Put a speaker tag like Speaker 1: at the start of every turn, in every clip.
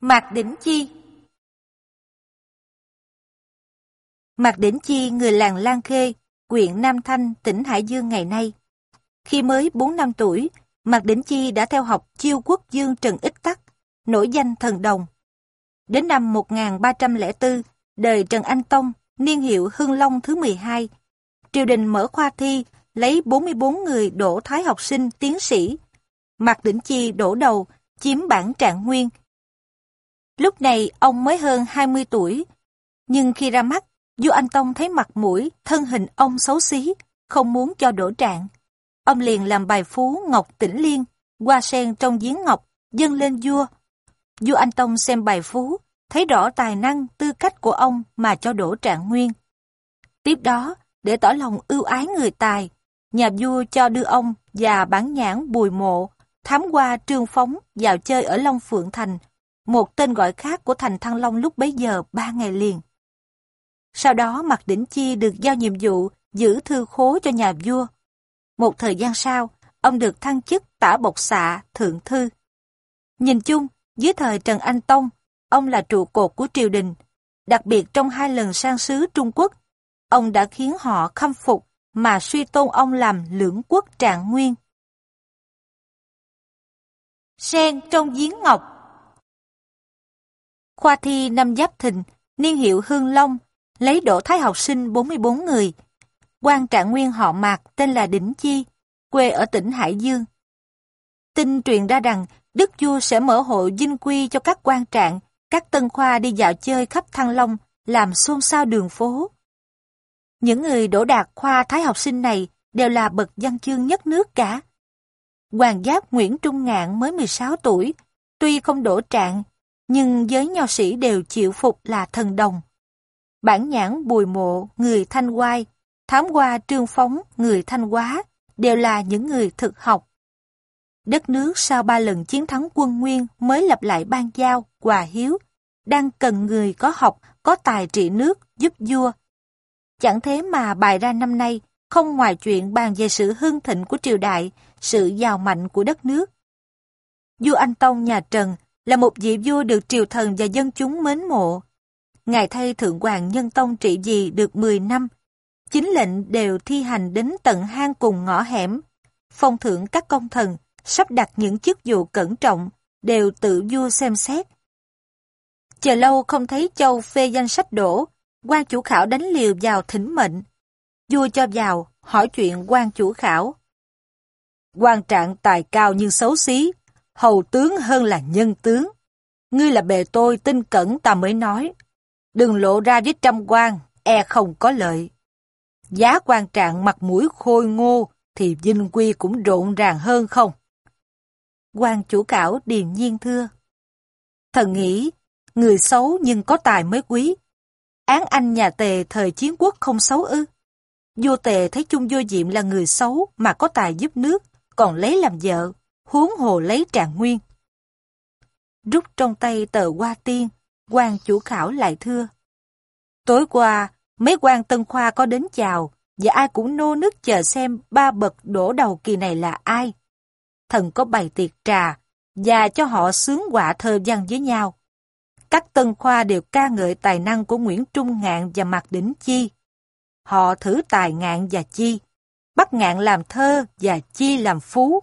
Speaker 1: Mạc Đỉnh Chi Mạc Đỉnh Chi người làng Lan Khê, huyện Nam Thanh, tỉnh Hải Dương ngày nay. Khi mới 4 năm tuổi, Mạc Đỉnh Chi đã theo học chiêu quốc dương Trần Ích Tắc, nổi danh thần đồng. Đến năm 1304, đời Trần Anh Tông, niên hiệu Hưng Long thứ 12, triều đình mở khoa thi, lấy 44 người đổ thái học sinh tiến sĩ. Mạc Đỉnh Chi đổ đầu, chiếm bản trạng nguyên. Lúc này ông mới hơn 20 tuổi, nhưng khi ra mắt, Du Anh Tông thấy mặt mũi, thân hình ông xấu xí, không muốn cho đổ trạng. Ông liền làm bài phú Ngọc Tĩnh Liên, qua sen trong giếng ngọc, dâng lên vua. Du Anh Tông xem bài phú, thấy rõ tài năng, tư cách của ông mà cho đổ trạng nguyên. Tiếp đó, để tỏ lòng ưu ái người tài, nhà vua cho đưa ông và bản nhãn bùi mộ, thám qua trương phóng vào chơi ở Long Phượng Thành, một tên gọi khác của thành Thăng Long lúc bấy giờ ba ngày liền. Sau đó Mạc Đỉnh Chi được giao nhiệm vụ giữ thư khố cho nhà vua. Một thời gian sau, ông được thăng chức tả bộc xạ thượng thư. Nhìn chung, dưới thời Trần Anh Tông, ông là trụ cột của triều đình. Đặc biệt trong hai lần sang sứ Trung Quốc, ông đã khiến họ khâm phục mà suy tôn ông làm lưỡng quốc trạng nguyên. Sen trong giếng ngọc Khoa thi năm Giáp Thìn, niên hiệu Hương Long, lấy đỗ thái học sinh 44 người. quan trạng nguyên họ Mạc tên là Đỉnh Chi, quê ở tỉnh Hải Dương. Tin truyền ra rằng Đức Vua sẽ mở hội dinh quy cho các quan trạng, các tân khoa đi dạo chơi khắp Thăng Long, làm xôn xao đường phố. Những người đổ đạt khoa thái học sinh này đều là bậc văn chương nhất nước cả. Hoàng giáp Nguyễn Trung Ngạn mới 16 tuổi, tuy không đổ trạng, nhưng giới nho sĩ đều chịu phục là thần đồng. Bản nhãn bùi mộ, người thanh quai, thám qua trương phóng, người thanh quá đều là những người thực học. Đất nước sau ba lần chiến thắng quân Nguyên mới lập lại ban giao, quà hiếu, đang cần người có học, có tài trị nước, giúp vua. Chẳng thế mà bài ra năm nay, không ngoài chuyện bàn về sự hưng thịnh của triều đại, sự giàu mạnh của đất nước. Vua Anh Tông nhà Trần là một vị vua được triều thần và dân chúng mến mộ, Ngài thay Thượng Hoàng Nhân Tông trị vì được 10 năm. Chính lệnh đều thi hành đến tận hang cùng ngõ hẻm. Phong thưởng các công thần, sắp đặt những chức vụ cẩn trọng, đều tự vua xem xét. Chờ lâu không thấy châu phê danh sách đổ, quan chủ khảo đánh liều vào thỉnh mệnh. Vua cho vào, hỏi chuyện quan chủ khảo. quan trạng tài cao nhưng xấu xí, hầu tướng hơn là nhân tướng. Ngươi là bề tôi tin cẩn ta mới nói, Đừng lộ ra với trăm quan, e không có lợi. Giá quan trạng mặt mũi khôi ngô thì vinh quy cũng rộn ràng hơn không? quan chủ cảo điềm nhiên thưa. Thần nghĩ, người xấu nhưng có tài mới quý. Án anh nhà tề thời chiến quốc không xấu ư. Vua tề thấy chung vô diệm là người xấu mà có tài giúp nước, còn lấy làm vợ, huống hồ lấy trạng nguyên. Rút trong tay tờ hoa tiên, quan chủ khảo lại thưa. Tối qua, mấy quan tân khoa có đến chào, và ai cũng nô nức chờ xem ba bậc đổ đầu kỳ này là ai. Thần có bày tiệc trà, và cho họ sướng quả thơ văn với nhau. Các tân khoa đều ca ngợi tài năng của Nguyễn Trung Ngạn và Mạc Đỉnh Chi. Họ thử tài Ngạn và Chi, bắt Ngạn làm thơ và Chi làm phú.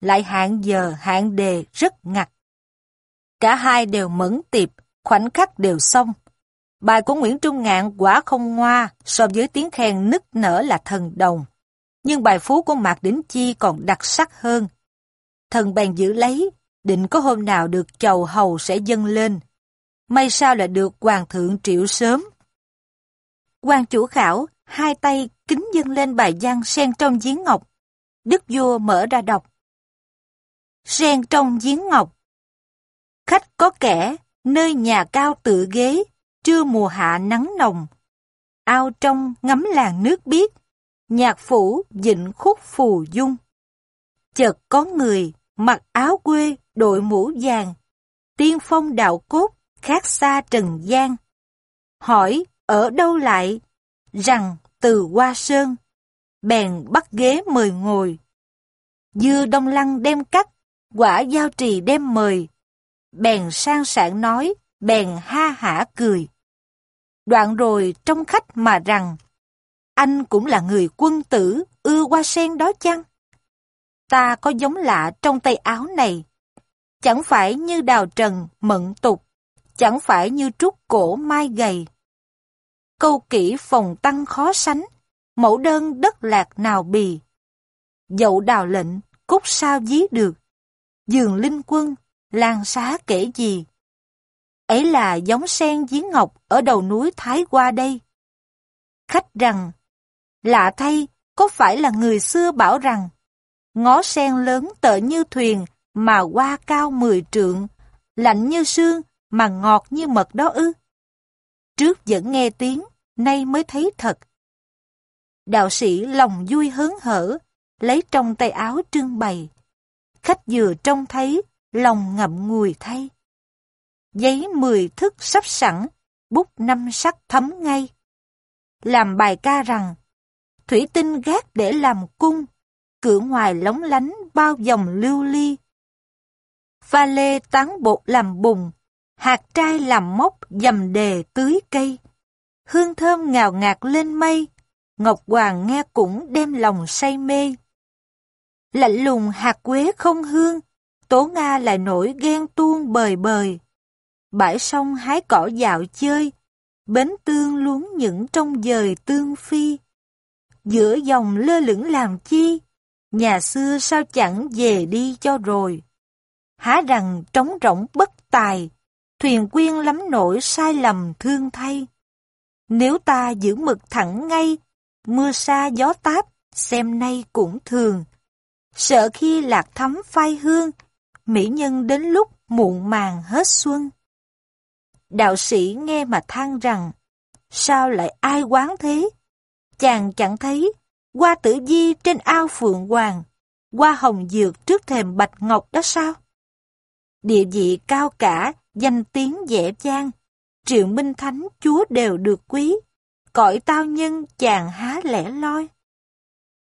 Speaker 1: Lại hạn giờ hạn đề rất ngặt. Cả hai đều mẫn tiệp, khoảnh khắc đều xong. Bài của Nguyễn Trung Ngạn quả không ngoa so với tiếng khen nức nở là thần đồng. Nhưng bài phú của Mạc Đỉnh Chi còn đặc sắc hơn. Thần bèn giữ lấy, định có hôm nào được chầu hầu sẽ dâng lên. May sao lại được hoàng thượng triệu sớm. quan chủ khảo, hai tay kính dâng lên bài văn sen trong giếng ngọc. Đức vua mở ra đọc. Sen trong giếng ngọc. Khách có kẻ, nơi nhà cao tự ghế, trưa mùa hạ nắng nồng. Ao trong ngắm làng nước biếc, nhạc phủ dịnh khúc phù dung. Chợt có người mặc áo quê đội mũ vàng, tiên phong đạo cốt khác xa trần gian. Hỏi ở đâu lại, rằng từ Hoa Sơn, bèn bắt ghế mời ngồi. Dư Đông Lăng đem cắt, quả giao trì đem mời, bèn sang sảng nói, bèn ha hả cười. Đoạn rồi trong khách mà rằng, anh cũng là người quân tử, ưa hoa sen đó chăng? Ta có giống lạ trong tay áo này. Chẳng phải như đào trần, mận tục, chẳng phải như trúc cổ mai gầy. Câu kỹ phòng tăng khó sánh, mẫu đơn đất lạc nào bì. Dậu đào lệnh, cúc sao dí được. Dường linh quân, lan xá kể gì. Ấy là giống sen giếng ngọc ở đầu núi Thái qua đây. Khách rằng, lạ thay, có phải là người xưa bảo rằng, ngó sen lớn tợ như thuyền mà qua cao mười trượng, lạnh như sương mà ngọt như mật đó ư? Trước vẫn nghe tiếng, nay mới thấy thật. Đạo sĩ lòng vui hớn hở, lấy trong tay áo trưng bày. Khách vừa trông thấy, lòng ngậm ngùi thay. Giấy mười thức sắp sẵn, bút năm sắc thấm ngay. Làm bài ca rằng, thủy tinh gác để làm cung, cửa ngoài lóng lánh bao dòng lưu ly. Pha lê tán bột làm bùng hạt trai làm mốc dầm đề tưới cây. Hương thơm ngào ngạt lên mây, Ngọc Hoàng nghe cũng đem lòng say mê. Lạnh lùng hạt quế không hương, Tố Nga lại nổi ghen tuông bời bời. Bãi sông hái cỏ dạo chơi, bến tương luống những trong dời tương phi. Giữa dòng lơ lửng làm chi, nhà xưa sao chẳng về đi cho rồi. Há rằng trống rỗng bất tài, thuyền quyên lắm nổi sai lầm thương thay. Nếu ta giữ mực thẳng ngay, mưa xa gió táp, xem nay cũng thường. Sợ khi lạc thắm phai hương, mỹ nhân đến lúc muộn màng hết xuân. Đạo sĩ nghe mà than rằng, sao lại ai quán thế? Chàng chẳng thấy, qua tử di trên ao phượng hoàng, qua hồng dược trước thềm bạch ngọc đó sao? Địa vị cao cả, danh tiếng dễ dàng, triệu minh thánh chúa đều được quý, cõi tao nhân chàng há lẻ loi.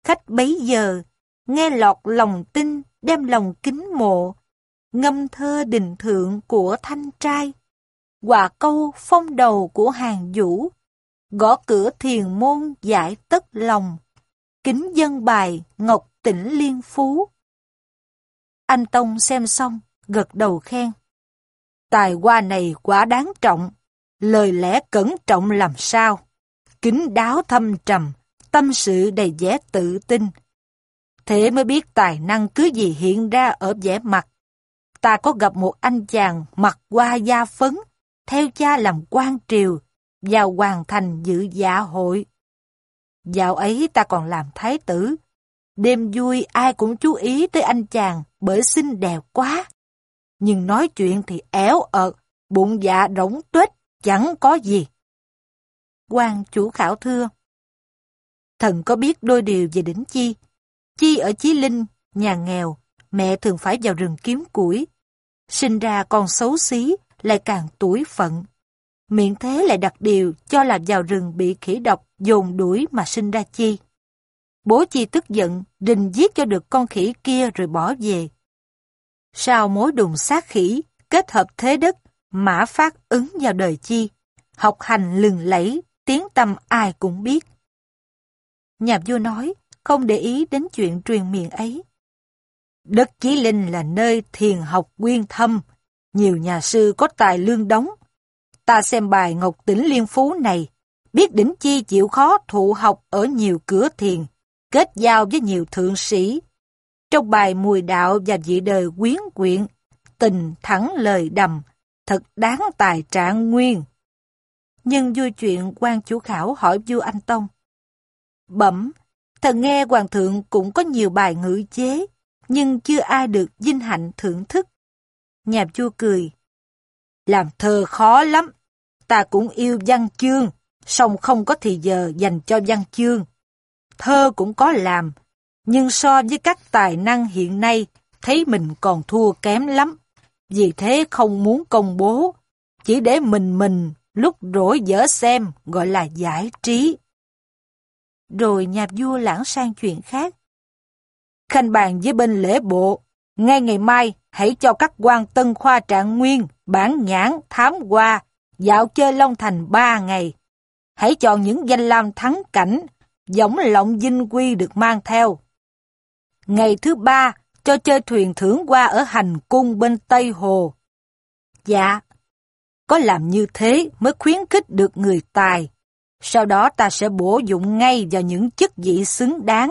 Speaker 1: Khách bấy giờ, nghe lọt lòng tin, đem lòng kính mộ, ngâm thơ đình thượng của thanh trai, quả câu phong đầu của hàng vũ, gõ cửa thiền môn giải tất lòng, kính dân bài ngọc tỉnh liên phú. Anh Tông xem xong, gật đầu khen. Tài hoa này quá đáng trọng, lời lẽ cẩn trọng làm sao, kính đáo thâm trầm, tâm sự đầy vẻ tự tin. Thế mới biết tài năng cứ gì hiện ra ở vẻ mặt. Ta có gặp một anh chàng mặt qua da phấn, theo cha làm quan triều, vào hoàn thành dự dạ hội. Dạo ấy ta còn làm thái tử. Đêm vui ai cũng chú ý tới anh chàng bởi xinh đẹp quá. Nhưng nói chuyện thì éo ợt, bụng dạ rỗng tuếch, chẳng có gì. quan chủ khảo thưa. Thần có biết đôi điều về đỉnh chi. Chi ở Chí Linh, nhà nghèo, mẹ thường phải vào rừng kiếm củi. Sinh ra con xấu xí, lại càng tuổi phận. Miệng thế lại đặt điều cho là vào rừng bị khỉ độc dồn đuổi mà sinh ra chi. Bố chi tức giận, định giết cho được con khỉ kia rồi bỏ về. Sau mối đùng sát khỉ, kết hợp thế đất, mã phát ứng vào đời chi. Học hành lừng lẫy, tiếng tâm ai cũng biết. Nhà vua nói, không để ý đến chuyện truyền miệng ấy. Đất Chí Linh là nơi thiền học quyên thâm, nhiều nhà sư có tài lương đóng. Ta xem bài Ngọc tĩnh Liên Phú này, biết đỉnh chi chịu khó thụ học ở nhiều cửa thiền, kết giao với nhiều thượng sĩ. Trong bài Mùi Đạo và Dị Đời Quyến Quyện, tình thẳng lời đầm, thật đáng tài trạng nguyên. Nhưng vui chuyện quan chủ khảo hỏi vua Anh Tông. Bẩm, thần nghe hoàng thượng cũng có nhiều bài ngữ chế, nhưng chưa ai được vinh hạnh thưởng thức. Nhà vua cười. Làm thơ khó lắm, ta cũng yêu văn chương, song không có thì giờ dành cho văn chương. Thơ cũng có làm, nhưng so với các tài năng hiện nay, thấy mình còn thua kém lắm. Vì thế không muốn công bố, chỉ để mình mình lúc rỗi dở xem gọi là giải trí. Rồi nhà vua lãng sang chuyện khác. Khanh bàn với bên lễ bộ, Ngay ngày mai, hãy cho các quan tân khoa trạng nguyên, bản nhãn, thám qua, dạo chơi Long Thành ba ngày. Hãy chọn những danh lam thắng cảnh, giống lộng dinh quy được mang theo. Ngày thứ ba, cho chơi thuyền thưởng qua ở hành cung bên Tây Hồ. Dạ, có làm như thế mới khuyến khích được người tài. Sau đó ta sẽ bổ dụng ngay vào những chức vị xứng đáng.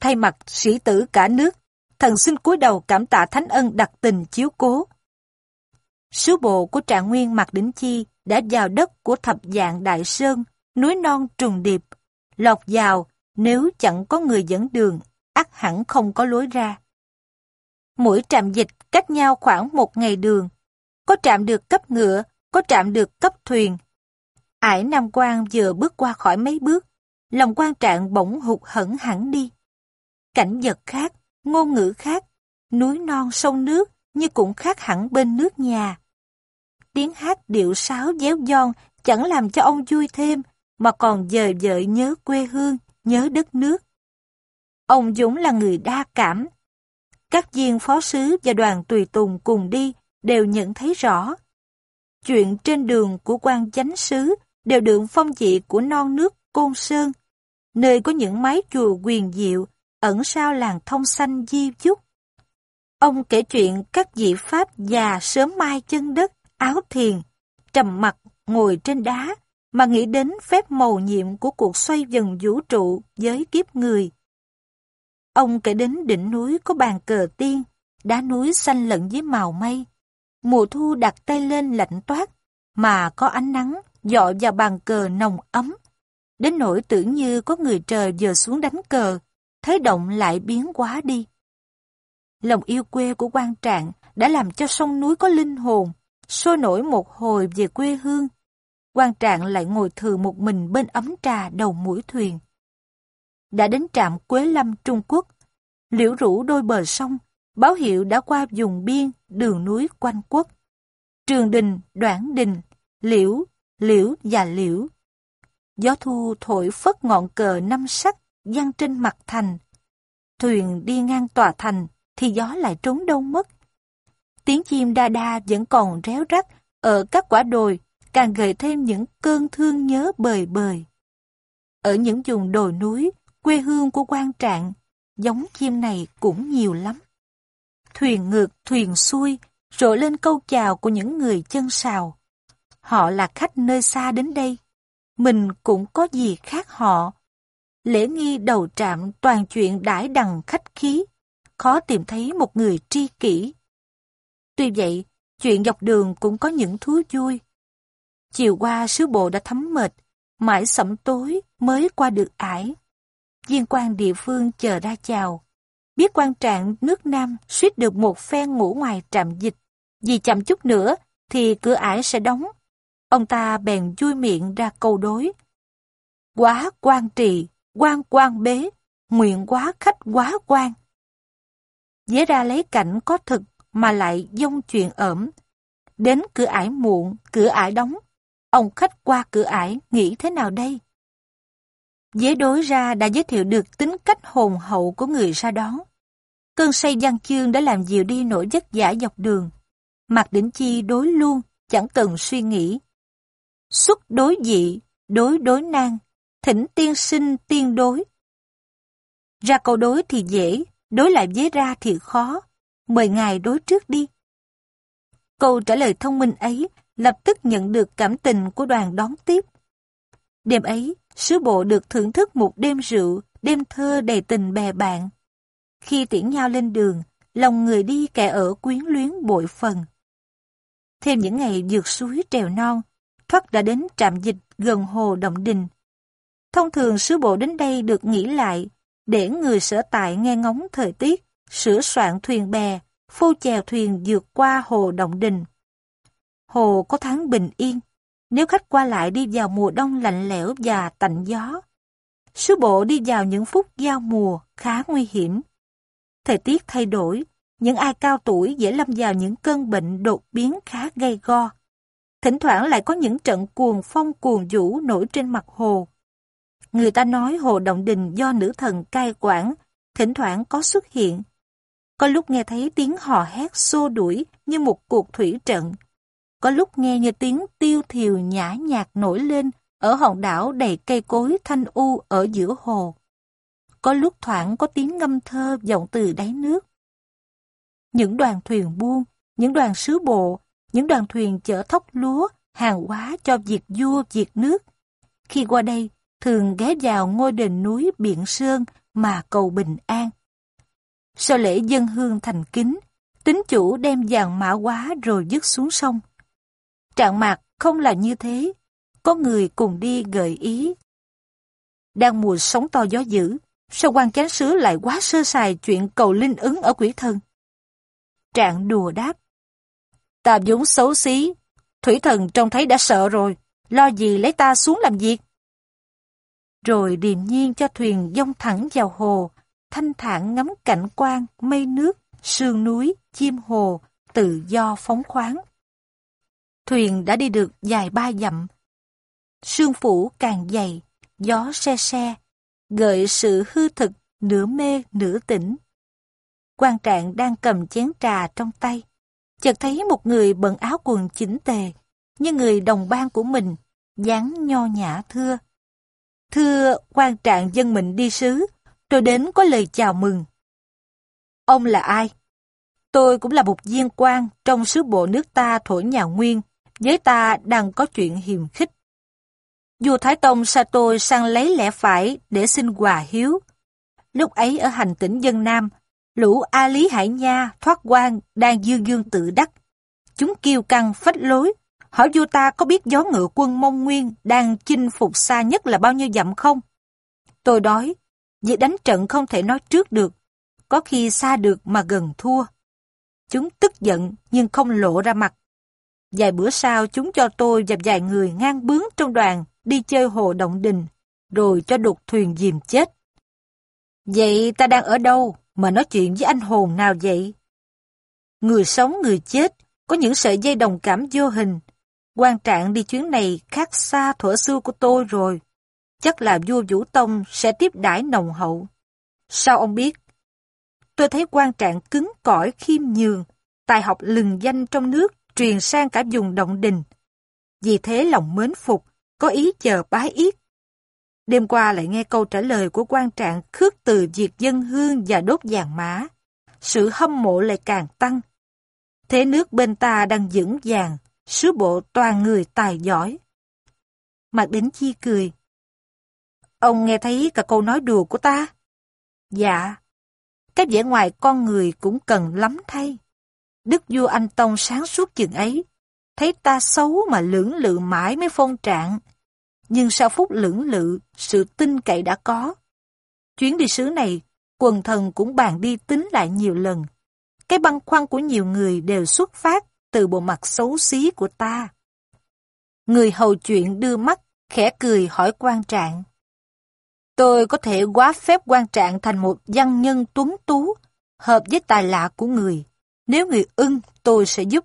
Speaker 1: Thay mặt sĩ tử cả nước, thần xin cúi đầu cảm tạ thánh ân đặc tình chiếu cố. Sứ bộ của trạng nguyên Mạc Đỉnh Chi đã vào đất của thập dạng Đại Sơn, núi non trùng điệp, lọt vào nếu chẳng có người dẫn đường, ắt hẳn không có lối ra. Mỗi trạm dịch cách nhau khoảng một ngày đường, có trạm được cấp ngựa, có trạm được cấp thuyền. Ải Nam Quang vừa bước qua khỏi mấy bước, lòng quan trạng bỗng hụt hẫng hẳn đi. Cảnh vật khác, ngôn ngữ khác, núi non sông nước như cũng khác hẳn bên nước nhà. Tiếng hát điệu sáo déo giòn chẳng làm cho ông vui thêm, mà còn dời dợi nhớ quê hương, nhớ đất nước. Ông Dũng là người đa cảm. Các viên phó sứ và đoàn tùy tùng cùng đi đều nhận thấy rõ. Chuyện trên đường của quan chánh sứ đều được phong vị của non nước Côn Sơn, nơi có những mái chùa quyền diệu ẩn sau làng thông xanh di chúc. Ông kể chuyện các vị Pháp già sớm mai chân đất, áo thiền, trầm mặt ngồi trên đá, mà nghĩ đến phép màu nhiệm của cuộc xoay dần vũ trụ với kiếp người. Ông kể đến đỉnh núi có bàn cờ tiên, đá núi xanh lẫn với màu mây. Mùa thu đặt tay lên lạnh toát, mà có ánh nắng dọ vào bàn cờ nồng ấm. Đến nỗi tưởng như có người trời vừa xuống đánh cờ, thế động lại biến quá đi. Lòng yêu quê của quan trạng đã làm cho sông núi có linh hồn, sôi nổi một hồi về quê hương. quan trạng lại ngồi thừ một mình bên ấm trà đầu mũi thuyền. Đã đến trạm Quế Lâm Trung Quốc, liễu rủ đôi bờ sông, báo hiệu đã qua vùng biên, đường núi quanh quốc. Trường đình, đoạn đình, liễu, liễu và liễu. Gió thu thổi phất ngọn cờ năm sắc giăng trên mặt thành. Thuyền đi ngang tòa thành thì gió lại trốn đâu mất. Tiếng chim đa đa vẫn còn réo rắt ở các quả đồi, càng gợi thêm những cơn thương nhớ bời bời. Ở những vùng đồi núi, quê hương của quan trạng, giống chim này cũng nhiều lắm. Thuyền ngược, thuyền xuôi, rộ lên câu chào của những người chân sào. Họ là khách nơi xa đến đây. Mình cũng có gì khác họ. Lễ nghi đầu trạm toàn chuyện đãi đằng khách khí, khó tìm thấy một người tri kỷ. Tuy vậy, chuyện dọc đường cũng có những thú vui. Chiều qua sứ bộ đã thấm mệt, mãi sẩm tối mới qua được ải. Viên quan địa phương chờ ra chào. Biết quan trạng nước Nam suýt được một phen ngủ ngoài trạm dịch. Vì chậm chút nữa thì cửa ải sẽ đóng. Ông ta bèn vui miệng ra câu đối. Quá quan trì, quan quan bế, nguyện quá khách quá quan. Dễ ra lấy cảnh có thực mà lại dông chuyện ẩm. Đến cửa ải muộn, cửa ải đóng. Ông khách qua cửa ải nghĩ thế nào đây? Dế đối ra đã giới thiệu được tính cách hồn hậu của người ra đón. Cơn say văn chương đã làm dịu đi nỗi giấc giả dọc đường. Mạc Đỉnh Chi đối luôn, chẳng cần suy nghĩ. Xuất đối dị, đối đối nan, thỉnh tiên sinh tiên đối. Ra câu đối thì dễ, đối lại với ra thì khó. Mời ngài đối trước đi. Câu trả lời thông minh ấy lập tức nhận được cảm tình của đoàn đón tiếp. Đêm ấy, sứ bộ được thưởng thức một đêm rượu, đêm thơ đầy tình bè bạn. Khi tiễn nhau lên đường, lòng người đi kẻ ở quyến luyến bội phần. Thêm những ngày dược suối trèo non, thoát đã đến trạm dịch gần hồ Động Đình. Thông thường sứ bộ đến đây được nghỉ lại, để người sở tại nghe ngóng thời tiết, sửa soạn thuyền bè, phô chèo thuyền vượt qua hồ Động Đình. Hồ có tháng bình yên, nếu khách qua lại đi vào mùa đông lạnh lẽo và tạnh gió. Sứ bộ đi vào những phút giao mùa khá nguy hiểm. Thời tiết thay đổi, những ai cao tuổi dễ lâm vào những cơn bệnh đột biến khá gây go. Thỉnh thoảng lại có những trận cuồng phong cuồng vũ nổi trên mặt hồ. Người ta nói hồ Động Đình do nữ thần cai quản, thỉnh thoảng có xuất hiện. Có lúc nghe thấy tiếng hò hét xô đuổi như một cuộc thủy trận. Có lúc nghe như tiếng tiêu thiều nhã nhạc nổi lên ở hòn đảo đầy cây cối thanh u ở giữa hồ. Có lúc thoảng có tiếng ngâm thơ vọng từ đáy nước. Những đoàn thuyền buôn, những đoàn sứ bộ, những đoàn thuyền chở thóc lúa, hàng hóa cho việc vua, việc nước. Khi qua đây, thường ghé vào ngôi đền núi Biển Sơn mà cầu bình an. Sau lễ dân hương thành kính, tính chủ đem vàng mã quá rồi dứt xuống sông. Trạng mạc không là như thế, có người cùng đi gợi ý. Đang mùa sóng to gió dữ, sao quan chánh sứ lại quá sơ sài chuyện cầu linh ứng ở quỷ thân? Trạng đùa đáp. Ta vốn xấu xí, thủy thần trông thấy đã sợ rồi, lo gì lấy ta xuống làm việc? Rồi điềm nhiên cho thuyền dông thẳng vào hồ, thanh thản ngắm cảnh quan, mây nước, sương núi, chim hồ, tự do phóng khoáng. Thuyền đã đi được dài ba dặm. Sương phủ càng dày, gió se se, gợi sự hư thực, nửa mê, nửa tỉnh. quan trạng đang cầm chén trà trong tay. Chợt thấy một người bận áo quần chỉnh tề, như người đồng ban của mình, dáng nho nhã thưa. Thưa quan trạng dân mình đi sứ, tôi đến có lời chào mừng. Ông là ai? Tôi cũng là một viên quan trong sứ bộ nước ta thổ nhà Nguyên, với ta đang có chuyện hiềm khích. Vua Thái Tông sai tôi sang lấy lẽ phải để xin quà hiếu. Lúc ấy ở hành tỉnh dân Nam, lũ A Lý Hải Nha thoát quan đang dương dương tự đắc. Chúng kiêu căng phách lối, hỏi vua ta có biết gió ngựa quân Mông Nguyên đang chinh phục xa nhất là bao nhiêu dặm không? Tôi đói, việc đánh trận không thể nói trước được, có khi xa được mà gần thua. Chúng tức giận nhưng không lộ ra mặt. Vài bữa sau chúng cho tôi và vài người ngang bướng trong đoàn đi chơi hồ động đình, rồi cho đục thuyền dìm chết. Vậy ta đang ở đâu mà nói chuyện với anh hồn nào vậy? Người sống người chết, có những sợi dây đồng cảm vô hình. quan trạng đi chuyến này khác xa thuở xưa của tôi rồi. Chắc là vua Vũ Tông sẽ tiếp đãi nồng hậu. Sao ông biết? Tôi thấy quan trạng cứng cỏi khiêm nhường, tài học lừng danh trong nước truyền sang cả vùng động đình. Vì thế lòng mến phục, có ý chờ bái yết. Đêm qua lại nghe câu trả lời của quan trạng khước từ diệt dân hương và đốt vàng mã. Sự hâm mộ lại càng tăng. Thế nước bên ta đang vững vàng, sứ bộ toàn người tài giỏi. Mạc Đính Chi cười. Ông nghe thấy cả câu nói đùa của ta? Dạ. Cái vẻ ngoài con người cũng cần lắm thay. Đức vua Anh Tông sáng suốt chừng ấy, thấy ta xấu mà lưỡng lự mãi mới phong trạng. Nhưng sau phút lưỡng lự, sự tin cậy đã có. Chuyến đi sứ này, quần thần cũng bàn đi tính lại nhiều lần. Cái băn khoăn của nhiều người đều xuất phát từ bộ mặt xấu xí của ta. Người hầu chuyện đưa mắt, khẽ cười hỏi quan trạng. Tôi có thể quá phép quan trạng thành một văn nhân tuấn tú, hợp với tài lạ của người. Nếu người ưng, tôi sẽ giúp.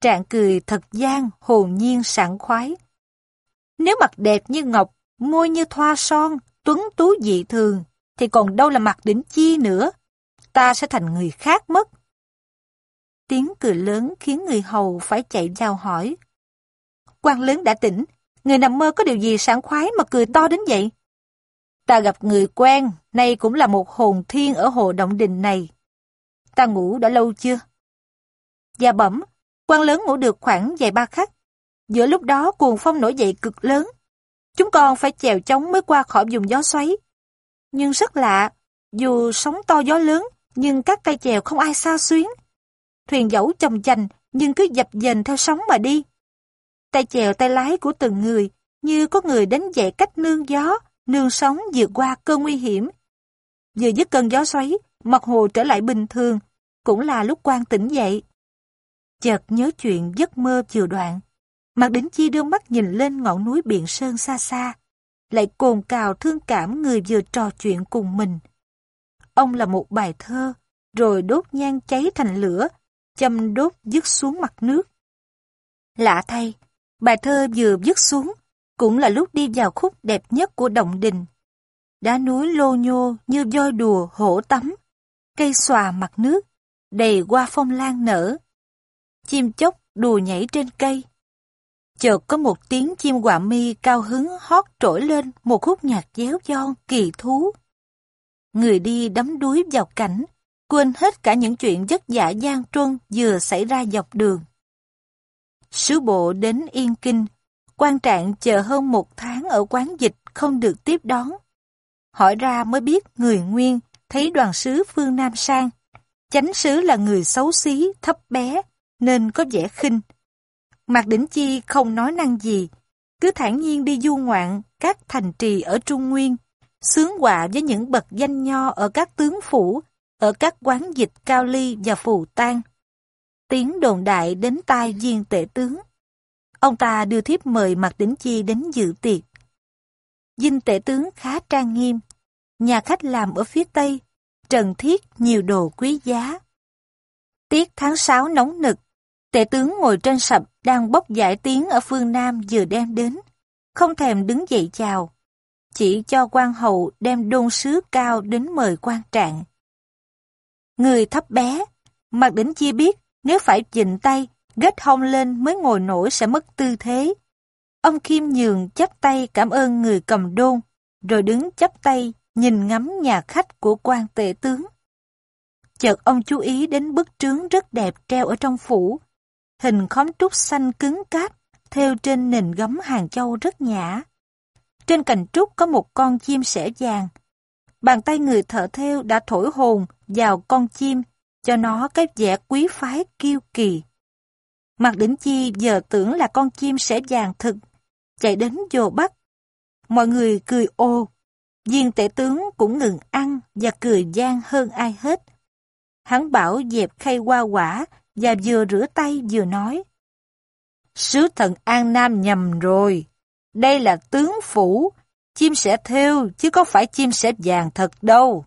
Speaker 1: Trạng cười thật gian, hồn nhiên sảng khoái. Nếu mặt đẹp như ngọc, môi như thoa son, tuấn tú dị thường, thì còn đâu là mặt đỉnh chi nữa. Ta sẽ thành người khác mất. Tiếng cười lớn khiến người hầu phải chạy vào hỏi. quan lớn đã tỉnh, người nằm mơ có điều gì sảng khoái mà cười to đến vậy? Ta gặp người quen, nay cũng là một hồn thiên ở hồ động đình này. Ta ngủ đã lâu chưa? Dạ bẩm, quan lớn ngủ được khoảng vài ba khắc. Giữa lúc đó cuồng phong nổi dậy cực lớn. Chúng con phải chèo chống mới qua khỏi vùng gió xoáy. Nhưng rất lạ, dù sóng to gió lớn, nhưng các tay chèo không ai xa xuyến. Thuyền dẫu chồng chành, nhưng cứ dập dềnh theo sóng mà đi. Tay chèo tay lái của từng người, như có người đánh dạy cách nương gió, nương sóng vượt qua cơn nguy hiểm. Vừa dứt cơn gió xoáy, mặt hồ trở lại bình thường, cũng là lúc quan tỉnh dậy. Chợt nhớ chuyện giấc mơ chiều đoạn, Mạc Đỉnh Chi đưa mắt nhìn lên ngọn núi Biển Sơn xa xa, lại cồn cào thương cảm người vừa trò chuyện cùng mình. Ông là một bài thơ, rồi đốt nhang cháy thành lửa, châm đốt dứt xuống mặt nước. Lạ thay, bài thơ vừa dứt xuống, cũng là lúc đi vào khúc đẹp nhất của động đình. Đá núi lô nhô như voi đùa hổ tắm, cây xòa mặt nước, đầy hoa phong lan nở. Chim chóc đùa nhảy trên cây. Chợt có một tiếng chim quạ mi cao hứng hót trỗi lên một khúc nhạc déo giòn kỳ thú. Người đi đắm đuối vào cảnh, quên hết cả những chuyện giấc giả gian truân vừa xảy ra dọc đường. Sứ bộ đến Yên Kinh, quan trạng chờ hơn một tháng ở quán dịch không được tiếp đón. Hỏi ra mới biết người Nguyên thấy đoàn sứ phương Nam sang. Chánh sứ là người xấu xí, thấp bé, nên có vẻ khinh. Mạc Đỉnh Chi không nói năng gì, cứ thản nhiên đi du ngoạn các thành trì ở Trung Nguyên, sướng họa với những bậc danh nho ở các tướng phủ, ở các quán dịch Cao Ly và Phù Tang. Tiếng đồn đại đến tai viên tể tướng. Ông ta đưa thiếp mời Mạc Đỉnh Chi đến dự tiệc. Dinh tể tướng khá trang nghiêm. Nhà khách làm ở phía tây, trần thiết nhiều đồ quý giá. Tiết tháng 6 nóng nực, tể tướng ngồi trên sập đang bốc giải tiếng ở phương Nam vừa đem đến, không thèm đứng dậy chào, chỉ cho quan hậu đem đôn sứ cao đến mời quan trạng. Người thấp bé, mặt đỉnh chia biết nếu phải dịnh tay, ghét hông lên mới ngồi nổi sẽ mất tư thế. Ông Kim Nhường chắp tay cảm ơn người cầm đôn, rồi đứng chắp tay nhìn ngắm nhà khách của quan tể tướng. Chợt ông chú ý đến bức trướng rất đẹp treo ở trong phủ. Hình khóm trúc xanh cứng cáp, theo trên nền gấm hàng châu rất nhã. Trên cành trúc có một con chim sẻ vàng. Bàn tay người thợ theo đã thổi hồn vào con chim, cho nó cái vẻ quý phái kiêu kỳ. Mặt đỉnh chi giờ tưởng là con chim sẻ vàng thực, chạy đến dồ bắt. Mọi người cười ô, viên tể tướng cũng ngừng ăn và cười gian hơn ai hết. Hắn bảo dẹp khay hoa quả và vừa rửa tay vừa nói. Sứ thần An Nam nhầm rồi. Đây là tướng phủ, chim sẻ thêu chứ có phải chim sẻ vàng thật đâu.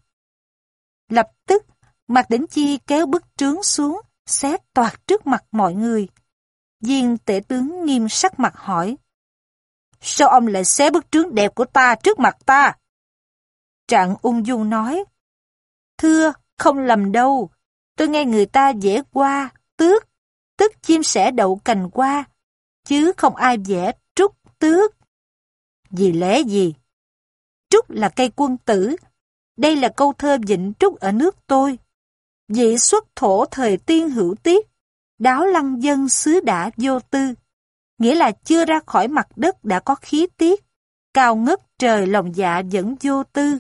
Speaker 1: Lập tức, Mạc Đỉnh Chi kéo bức trướng xuống, xé toạt trước mặt mọi người. Viên tể tướng nghiêm sắc mặt hỏi. Sao ông lại xé bức trướng đẹp của ta trước mặt ta? Trạng ung dung nói. Thưa, không lầm đâu. Tôi nghe người ta dễ qua, tước, tức chim sẻ đậu cành qua, chứ không ai vẽ trúc tước. Vì lẽ gì? Trúc là cây quân tử. Đây là câu thơ vịnh trúc ở nước tôi. Vị xuất thổ thời tiên hữu tiết, đáo lăng dân xứ đã vô tư. Nghĩa là chưa ra khỏi mặt đất đã có khí tiết, cao ngất trời lòng dạ vẫn vô tư.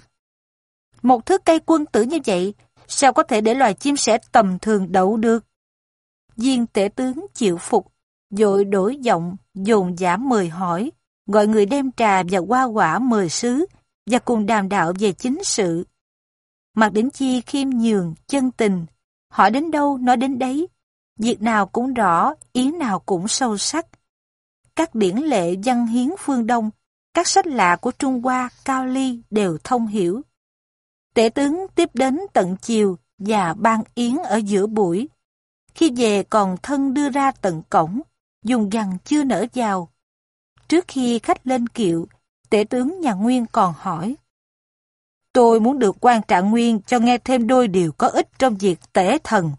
Speaker 1: Một thứ cây quân tử như vậy, sao có thể để loài chim sẻ tầm thường đậu được? Viên tể tướng chịu phục, dội đổi giọng, dồn giả mời hỏi, gọi người đem trà và hoa quả mời sứ, và cùng đàm đạo về chính sự. mặc đỉnh chi khiêm nhường, chân tình, hỏi đến đâu nói đến đấy, việc nào cũng rõ, ý nào cũng sâu sắc. Các điển lệ văn hiến phương Đông, các sách lạ của Trung Hoa, Cao Ly đều thông hiểu. Tể tướng tiếp đến tận chiều và ban yến ở giữa buổi. Khi về còn thân đưa ra tận cổng, dùng gằn chưa nở vào. Trước khi khách lên kiệu, tể tướng nhà Nguyên còn hỏi. Tôi muốn được quan trạng Nguyên cho nghe thêm đôi điều có ích trong việc tể thần.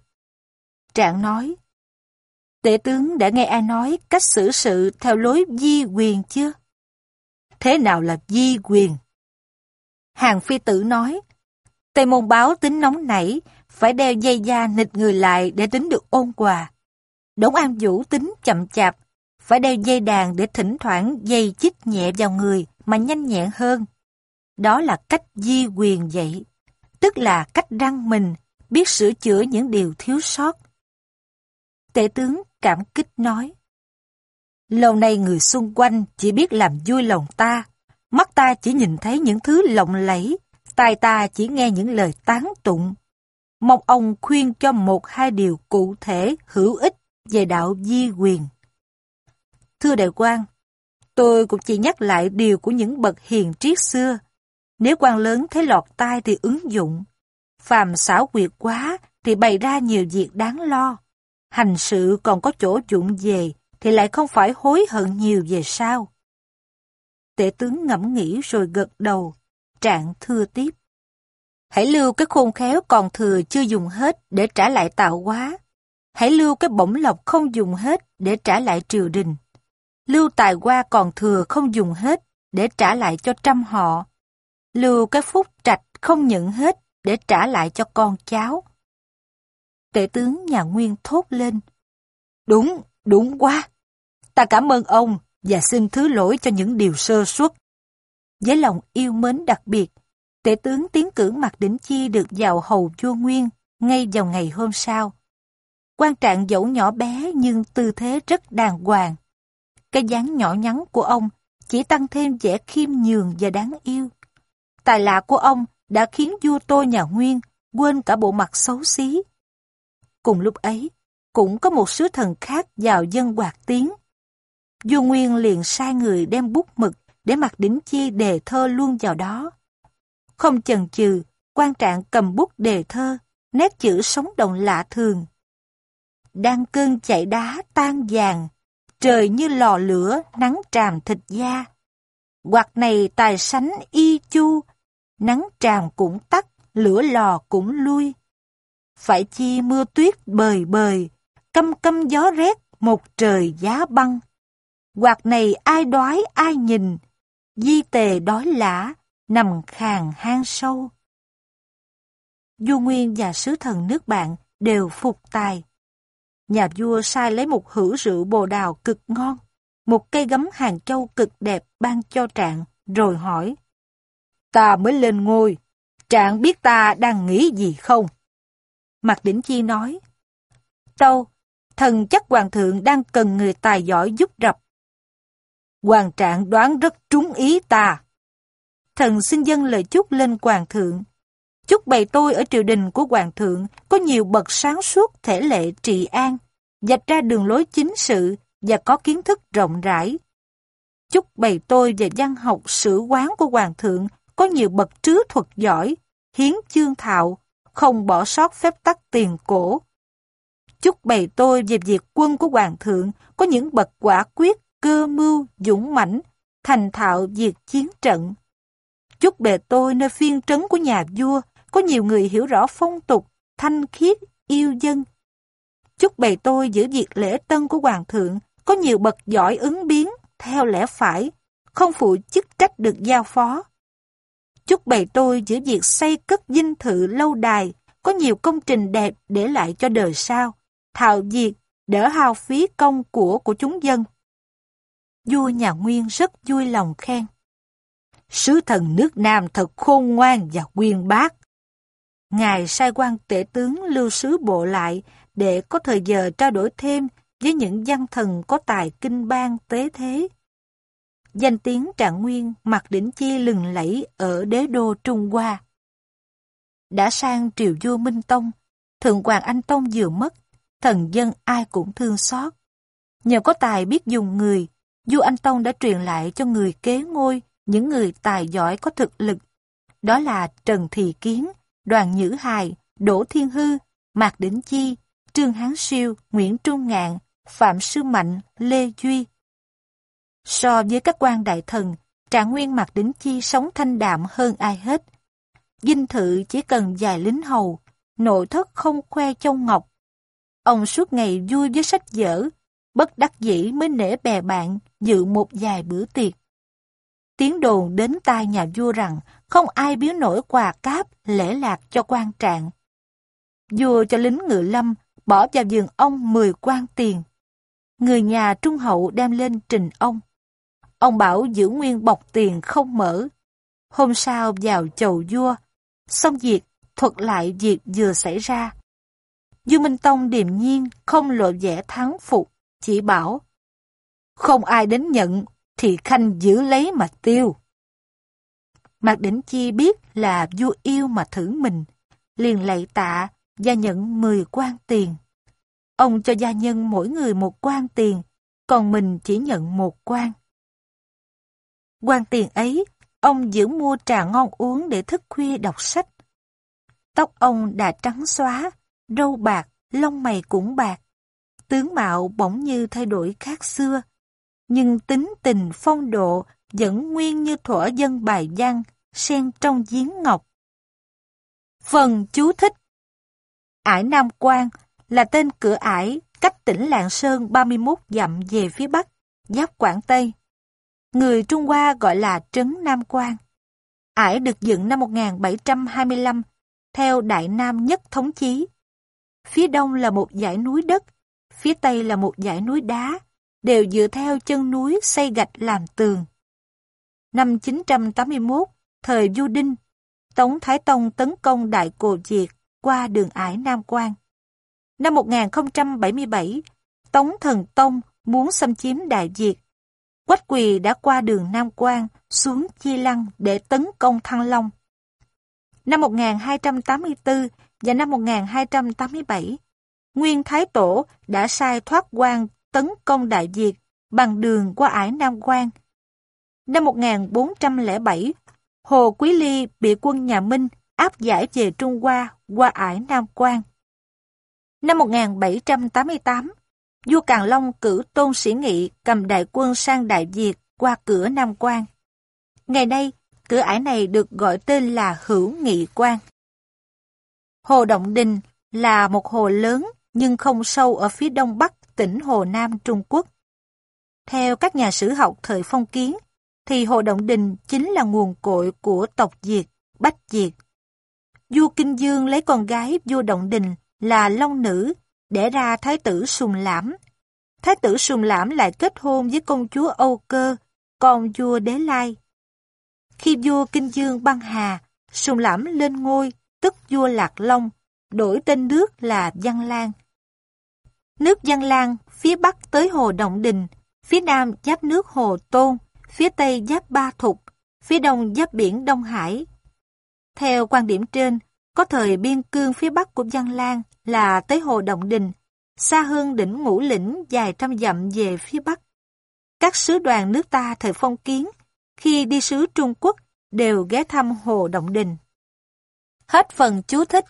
Speaker 1: Trạng nói, tể tướng đã nghe ai nói cách xử sự theo lối di quyền chưa? Thế nào là di quyền? Hàng phi tử nói, Tây môn báo tính nóng nảy, phải đeo dây da nịch người lại để tính được ôn quà. Đống An Vũ tính chậm chạp, phải đeo dây đàn để thỉnh thoảng dây chích nhẹ vào người mà nhanh nhẹn hơn. Đó là cách di quyền vậy, tức là cách răng mình, biết sửa chữa những điều thiếu sót. Tể tướng cảm kích nói, Lâu nay người xung quanh chỉ biết làm vui lòng ta, mắt ta chỉ nhìn thấy những thứ lộng lẫy, tai ta chỉ nghe những lời tán tụng. Mong ông khuyên cho một hai điều cụ thể hữu ích về đạo di quyền. Thưa đại quan, tôi cũng chỉ nhắc lại điều của những bậc hiền triết xưa. Nếu quan lớn thấy lọt tai thì ứng dụng. Phàm xảo quyệt quá thì bày ra nhiều việc đáng lo. Hành sự còn có chỗ dụng về thì lại không phải hối hận nhiều về sau. Tể tướng ngẫm nghĩ rồi gật đầu, trạng thưa tiếp. Hãy lưu cái khôn khéo còn thừa chưa dùng hết để trả lại tạo hóa. Hãy lưu cái bổng lộc không dùng hết để trả lại triều đình. Lưu tài hoa còn thừa không dùng hết để trả lại cho trăm họ. Lưu cái phúc trạch không nhận hết để trả lại cho con cháu. Tể tướng nhà Nguyên thốt lên. Đúng, đúng quá. Ta cảm ơn ông và xin thứ lỗi cho những điều sơ suất. Với lòng yêu mến đặc biệt, tể tướng tiến cử Mạc Đỉnh Chi được vào hầu vua Nguyên ngay vào ngày hôm sau. Quan trạng dẫu nhỏ bé nhưng tư thế rất đàng hoàng. Cái dáng nhỏ nhắn của ông chỉ tăng thêm vẻ khiêm nhường và đáng yêu. Tài lạ của ông đã khiến vua tôi nhà Nguyên quên cả bộ mặt xấu xí. Cùng lúc ấy, cũng có một sứ thần khác vào dân hoạt tiếng. Vua Nguyên liền sai người đem bút mực để mặc đỉnh chi đề thơ luôn vào đó. Không chần chừ, quan trạng cầm bút đề thơ, nét chữ sống động lạ thường. Đang cơn chạy đá tan vàng, trời như lò lửa nắng tràm thịt da. Quạt này tài sánh y chu, nắng tràm cũng tắt, lửa lò cũng lui. Phải chi mưa tuyết bời bời, căm căm gió rét, một trời giá băng. Quạt này ai đói ai nhìn, di tề đói lã, nằm khàn hang sâu. Du Nguyên và sứ thần nước bạn đều phục tài. Nhà vua sai lấy một hữu rượu bồ đào cực ngon, một cây gấm hàng châu cực đẹp ban cho trạng, rồi hỏi. Ta mới lên ngôi, trạng biết ta đang nghĩ gì không? Mạc Đỉnh Chi nói. Tâu, thần chắc hoàng thượng đang cần người tài giỏi giúp rập. Hoàng trạng đoán rất trúng ý ta. Thần xin dâng lời chúc lên hoàng thượng. Chúc bày tôi ở triều đình của hoàng thượng có nhiều bậc sáng suốt thể lệ trị an, dạch ra đường lối chính sự và có kiến thức rộng rãi. Chúc bày tôi và văn học sử quán của hoàng thượng có nhiều bậc trứ thuật giỏi, hiến chương thạo, không bỏ sót phép tắc tiền cổ. Chúc bày tôi về việc quân của hoàng thượng có những bậc quả quyết, cơ mưu, dũng mãnh, thành thạo việc chiến trận. Chúc bề tôi nơi phiên trấn của nhà vua có nhiều người hiểu rõ phong tục, thanh khiết, yêu dân. Chúc bề tôi giữ việc lễ tân của hoàng thượng có nhiều bậc giỏi ứng biến, theo lẽ phải, không phụ chức trách được giao phó. Chúc bày tôi giữ việc xây cất dinh thự lâu đài, có nhiều công trình đẹp để lại cho đời sau, thạo việc, đỡ hao phí công của của chúng dân. Vua nhà Nguyên rất vui lòng khen. Sứ thần nước Nam thật khôn ngoan và quyên bác. Ngài sai quan tể tướng lưu sứ bộ lại để có thời giờ trao đổi thêm với những văn thần có tài kinh bang tế thế. Danh tiếng trạng nguyên mặc đỉnh chi lừng lẫy ở đế đô Trung Hoa. Đã sang triều vua Minh Tông, Thượng Hoàng Anh Tông vừa mất, thần dân ai cũng thương xót. Nhờ có tài biết dùng người, vua Anh Tông đã truyền lại cho người kế ngôi những người tài giỏi có thực lực. Đó là Trần Thị Kiến, Đoàn Nhữ Hài, Đỗ Thiên Hư, Mạc Đỉnh Chi, Trương Hán Siêu, Nguyễn Trung Ngạn, Phạm Sư Mạnh, Lê Duy. So với các quan đại thần, Trạng Nguyên Mạc Đỉnh Chi sống thanh đạm hơn ai hết. Dinh thự chỉ cần vài lính hầu, nội thất không khoe châu ngọc. Ông suốt ngày vui với sách vở, bất đắc dĩ mới nể bè bạn dự một vài bữa tiệc. Tiếng đồn đến tai nhà vua rằng không ai biếu nổi quà cáp lễ lạc cho quan trạng. Vua cho lính ngự lâm bỏ vào giường ông 10 quan tiền. Người nhà trung hậu đem lên trình ông. Ông bảo giữ nguyên bọc tiền không mở. Hôm sau vào chầu vua, xong việc thuật lại việc vừa xảy ra. Du Minh Tông điềm nhiên không lộ vẻ thắng phục, chỉ bảo không ai đến nhận khanh giữ lấy mà tiêu. Mạc Đỉnh Chi biết là vua yêu mà thử mình, liền lạy tạ và nhận 10 quan tiền. Ông cho gia nhân mỗi người một quan tiền, còn mình chỉ nhận một quan. Quan tiền ấy, ông giữ mua trà ngon uống để thức khuya đọc sách. Tóc ông đã trắng xóa, râu bạc, lông mày cũng bạc. Tướng mạo bỗng như thay đổi khác xưa, nhưng tính tình phong độ vẫn nguyên như thuở dân bài văn, sen trong giếng ngọc. Phần chú thích Ải Nam Quan là tên cửa ải cách tỉnh Lạng Sơn 31 dặm về phía bắc, giáp Quảng Tây. Người Trung Hoa gọi là Trấn Nam Quan. Ải được dựng năm 1725 theo Đại Nam Nhất Thống Chí. Phía đông là một dãy núi đất, phía tây là một dãy núi đá, đều dựa theo chân núi xây gạch làm tường. Năm 981, thời Du Đinh, Tống Thái Tông tấn công Đại Cồ Diệt qua đường ải Nam Quan. Năm 1077, Tống Thần Tông muốn xâm chiếm Đại Việt. Quách Quỳ đã qua đường Nam Quan xuống Chi Lăng để tấn công Thăng Long. Năm 1284 và năm 1287, Nguyên Thái Tổ đã sai thoát quan tấn công Đại Việt bằng đường qua ải Nam Quan. Năm 1407, Hồ Quý Ly bị quân nhà Minh áp giải về Trung Hoa qua ải Nam Quan. Năm 1788, vua Càn Long cử Tôn Sĩ Nghị cầm đại quân sang Đại Việt qua cửa Nam Quan. Ngày nay, cửa ải này được gọi tên là Hữu Nghị Quan. Hồ Động Đình là một hồ lớn nhưng không sâu ở phía đông bắc tỉnh Hồ Nam Trung Quốc. Theo các nhà sử học thời phong kiến, thì Hồ Động Đình chính là nguồn cội của tộc Diệt, Bách Diệt. Vua Kinh Dương lấy con gái vua Động Đình là Long Nữ, đẻ ra Thái tử Sùng Lãm. Thái tử Sùng Lãm lại kết hôn với công chúa Âu Cơ, con vua Đế Lai. Khi vua Kinh Dương băng hà, Sùng Lãm lên ngôi, tức vua Lạc Long, đổi tên nước là Văn Lan. Nước Giang Lan phía bắc tới hồ Động Đình, phía nam giáp nước hồ Tôn, phía tây giáp Ba Thục, phía đông giáp biển Đông Hải. Theo quan điểm trên, có thời biên cương phía bắc của Giang Lan là tới hồ Động Đình, xa hơn đỉnh Ngũ Lĩnh dài trăm dặm về phía bắc. Các sứ đoàn nước ta thời phong kiến, khi đi sứ Trung Quốc đều ghé thăm hồ Động Đình. Hết phần chú thích.